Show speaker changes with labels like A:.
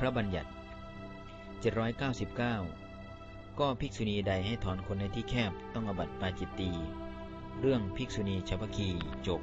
A: พระบัญญัติ 799 ก็ภิกษุณีใดให้ถอนคนในที่แคบต้องอบัติปาจิตตี เรื่องภิกษุณีชาวพคีจบ